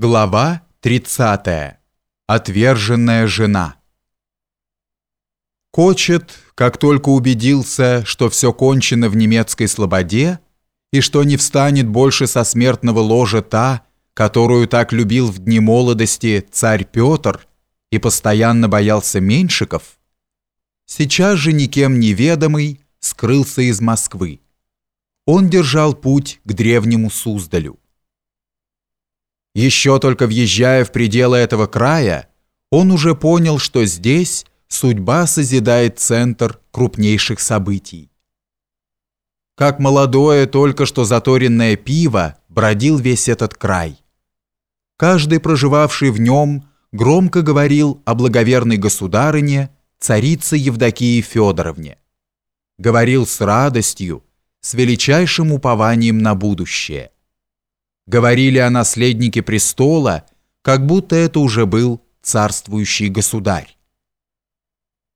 Глава 30. Отверженная жена. Кочет, как только убедился, что все кончено в немецкой слободе и что не встанет больше со смертного ложа та, которую так любил в дни молодости царь Петр и постоянно боялся Меньшиков, сейчас же никем неведомый скрылся из Москвы. Он держал путь к древнему Суздалю. Еще только въезжая в пределы этого края, он уже понял, что здесь судьба созидает центр крупнейших событий. Как молодое, только что заторенное пиво бродил весь этот край. Каждый, проживавший в нем, громко говорил о благоверной государыне, царице Евдокии Федоровне. Говорил с радостью, с величайшим упованием на будущее – говорили о наследнике престола, как будто это уже был царствующий государь.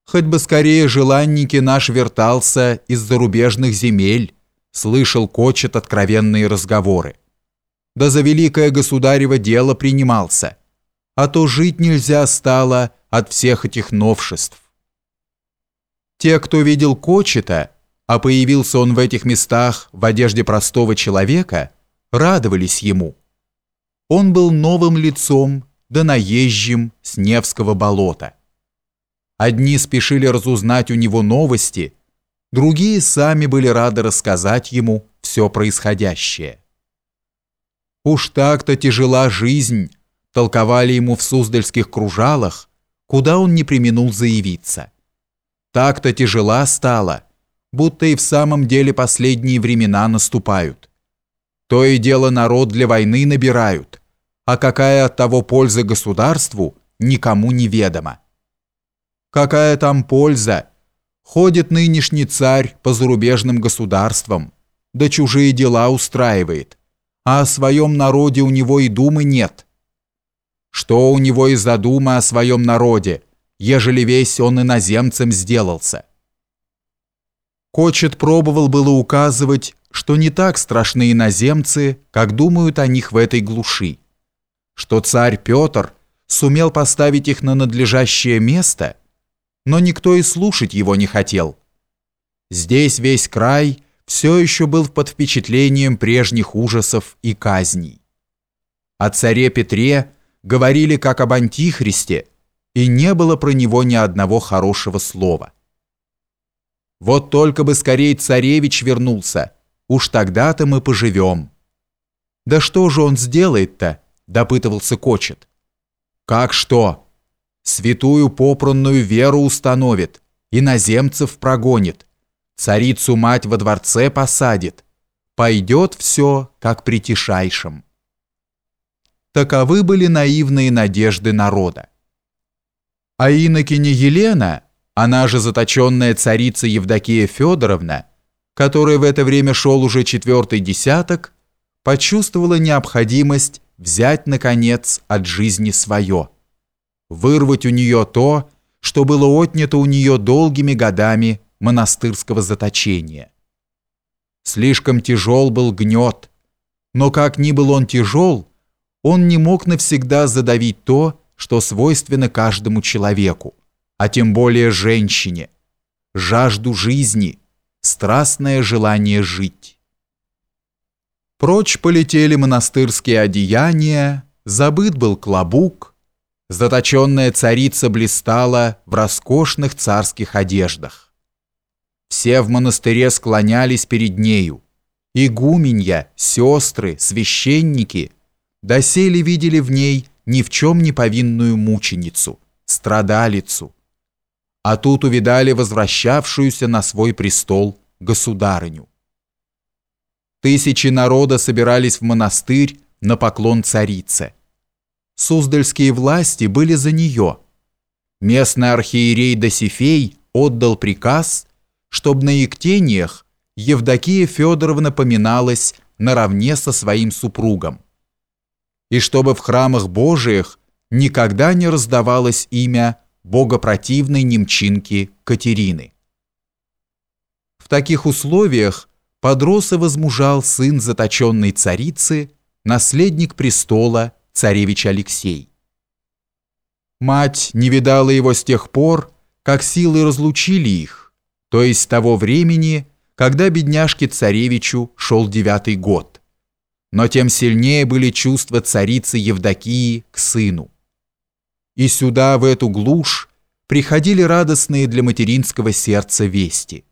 Хоть бы скорее желанники наш вертался из зарубежных земель, слышал кочет откровенные разговоры. Да за великое государево дело принимался, а то жить нельзя стало от всех этих новшеств. Те, кто видел кочета, а появился он в этих местах в одежде простого человека – радовались ему. Он был новым лицом, да наезжим с Невского болота. Одни спешили разузнать у него новости, другие сами были рады рассказать ему все происходящее. «Уж так-то тяжела жизнь», — толковали ему в суздальских кружалах, куда он не применул заявиться. «Так-то тяжела стала, будто и в самом деле последние времена наступают. То и дело народ для войны набирают, а какая от того польза государству, никому не ведомо. Какая там польза? Ходит нынешний царь по зарубежным государствам, да чужие дела устраивает, а о своем народе у него и думы нет. Что у него из-за думы о своем народе, ежели весь он иноземцем сделался? Кочет пробовал было указывать, что не так страшны иноземцы, как думают о них в этой глуши, что царь Петр сумел поставить их на надлежащее место, но никто и слушать его не хотел. Здесь весь край все еще был под впечатлением прежних ужасов и казней. О царе Петре говорили как об антихристе, и не было про него ни одного хорошего слова. Вот только бы скорее царевич вернулся – Уж тогда-то мы поживем. Да что же он сделает-то? Допытывался Кочет. Как что? Святую попранную веру установит, иноземцев прогонит, царицу-мать во дворце посадит. Пойдет все, как при тишайшем. Таковы были наивные надежды народа. А инокиня Елена, она же заточенная царица Евдокия Федоровна, который в это время шел уже четвертый десяток, почувствовала необходимость взять, наконец, от жизни свое, вырвать у нее то, что было отнято у нее долгими годами монастырского заточения. Слишком тяжел был гнет, но как ни был он тяжел, он не мог навсегда задавить то, что свойственно каждому человеку, а тем более женщине, жажду жизни – страстное желание жить. Прочь полетели монастырские одеяния, забыт был клобук, заточенная царица блистала в роскошных царских одеждах. Все в монастыре склонялись перед нею, игуменья, сестры, священники, доселе видели в ней ни в чем не повинную мученицу, страдалицу, а тут увидали возвращавшуюся на свой престол государыню. Тысячи народа собирались в монастырь на поклон царице. Суздальские власти были за нее. Местный архиерей Досифей отдал приказ, чтобы на Ектениях Евдокия Федоровна поминалась наравне со своим супругом. И чтобы в храмах Божиих никогда не раздавалось имя богопротивной немчинки Катерины. В таких условиях подрос и возмужал сын заточенной царицы, наследник престола царевич Алексей. Мать не видала его с тех пор, как силы разлучили их, то есть с того времени, когда бедняжке-царевичу шел девятый год. Но тем сильнее были чувства царицы Евдокии к сыну. И сюда, в эту глушь, приходили радостные для материнского сердца вести.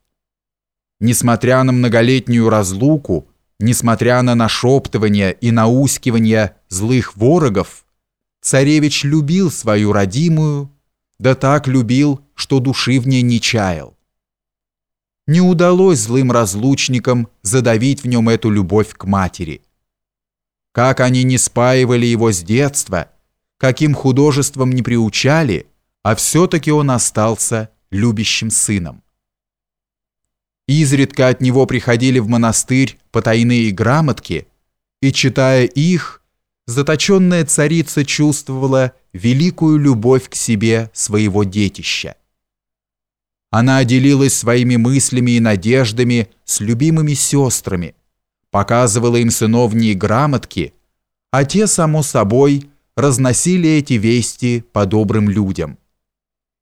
Несмотря на многолетнюю разлуку, несмотря на нашептывания и наускивания злых ворогов, царевич любил свою родимую, да так любил, что души в ней не чаял. Не удалось злым разлучникам задавить в нем эту любовь к матери. Как они не спаивали его с детства, каким художеством не приучали, а все-таки он остался любящим сыном. Изредка от него приходили в монастырь потайные грамотки, и, читая их, заточенная царица чувствовала великую любовь к себе своего детища. Она делилась своими мыслями и надеждами с любимыми сестрами, показывала им сыновние грамотки, а те, само собой, разносили эти вести по добрым людям.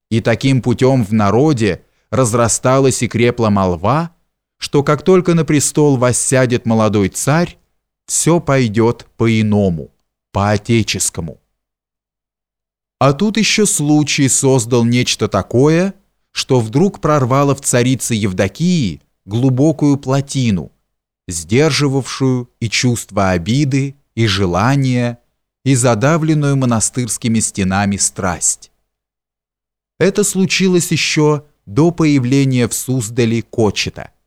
И таким путем в народе разрасталась и крепла молва, что как только на престол воссядет молодой царь, все пойдет по-иному, по-отеческому. А тут еще случай создал нечто такое, что вдруг прорвало в царице Евдокии глубокую плотину, сдерживавшую и чувство обиды, и желания, и задавленную монастырскими стенами страсть. Это случилось еще до появления в Суздале Кочета –